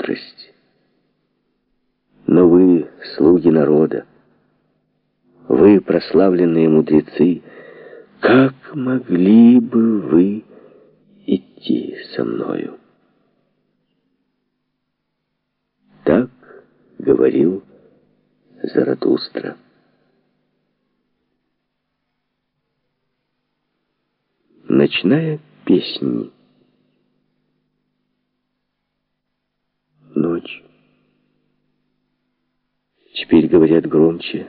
мудрость. Но вы, слуги народа, вы, прославленные мудрецы, как могли бы вы идти со мною? Так говорил Заратустра. Ночная песня. Ночь. Теперь говорят громче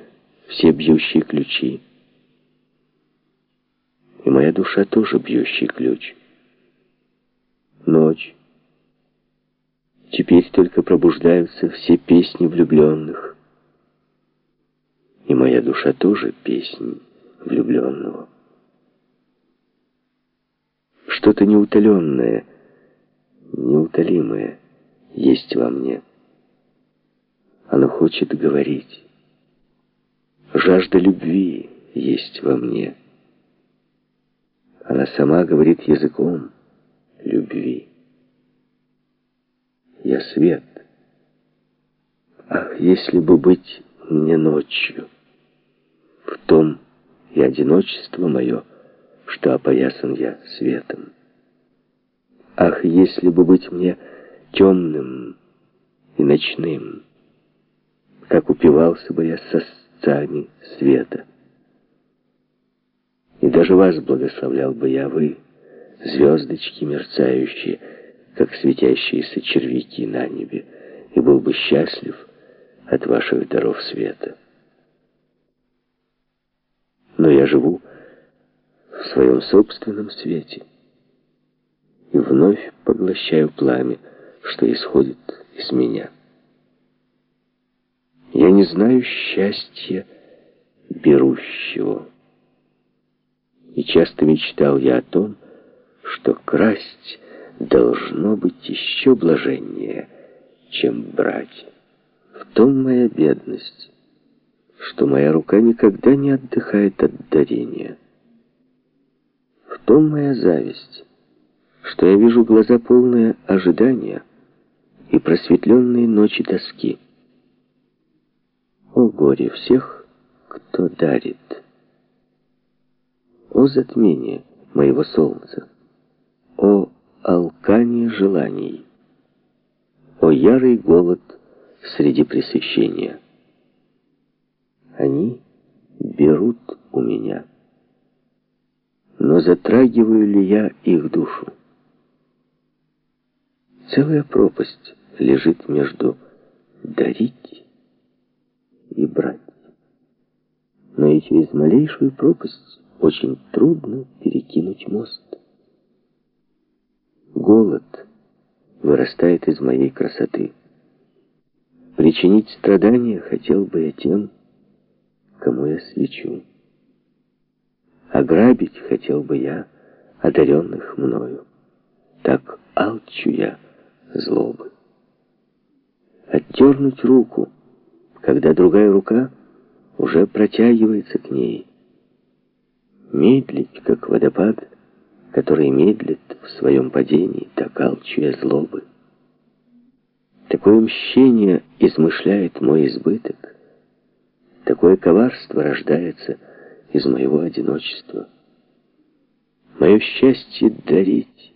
все бьющие ключи. И моя душа тоже бьющий ключ. Ночь. Теперь только пробуждаются все песни влюбленных. И моя душа тоже песнь влюбленного. Что-то неутоленное, неутолимое есть во мне. Оно хочет говорить. Жажда любви есть во мне. Она сама говорит языком любви. Я свет. Ах, если бы быть мне ночью, в том и одиночество мое, что опоясан я светом. Ах, если бы быть мне темным и ночным, как упивался бы я сосцами света. И даже вас благословлял бы я, вы, звездочки мерцающие, как светящиеся червяки на небе, и был бы счастлив от ваших даров света. Но я живу в своем собственном свете и вновь поглощаю пламя, что исходит из меня. Я не знаю счастья берущего. И часто мечтал я о том, что красть должно быть еще блаженнее, чем брать. В том моя бедность, что моя рука никогда не отдыхает от дарения. В том моя зависть, что я вижу глаза полные ожидания и просветленные ночи тоски. О горе всех, кто дарит! О затмение моего солнца! О алкание желаний! О ярый голод среди пресыщения! Они берут у меня. Но затрагиваю ли я их душу? Целая пропасть лежит между дарить и брать. Но и через малейшую пропасть очень трудно перекинуть мост. Голод вырастает из моей красоты. Причинить страдания хотел бы я тем, кому я свечу. Ограбить хотел бы я одаренных мною. Так алчу я злобы. Отдернуть руку — когда другая рука уже протягивается к ней. Медлить, как водопад, который медлит в своем падении, так алчуя злобы. Такое мщение измышляет мой избыток. Такое коварство рождается из моего одиночества. Мое счастье дарить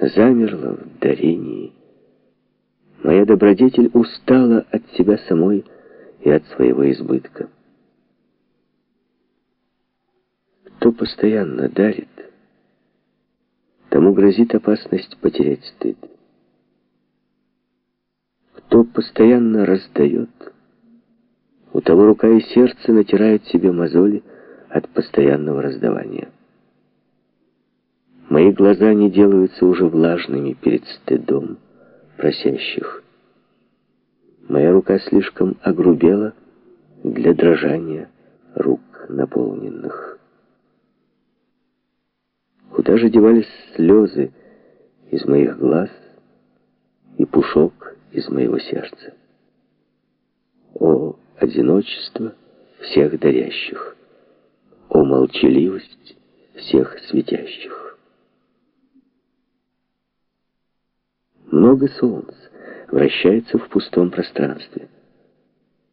замерло в дарении. Моя добродетель устала от себя самой, и от своего избытка. Кто постоянно дарит, тому грозит опасность потерять стыд. Кто постоянно раздает, у того рука и сердце натирают себе мозоли от постоянного раздавания. Мои глаза не делаются уже влажными перед стыдом просящих. Моя рука слишком огрубела для дрожания рук наполненных. Куда же девались слезы из моих глаз и пушок из моего сердца? О, одиночество всех дарящих! О, молчаливость всех светящих! Много солнц, вращается в пустом пространстве.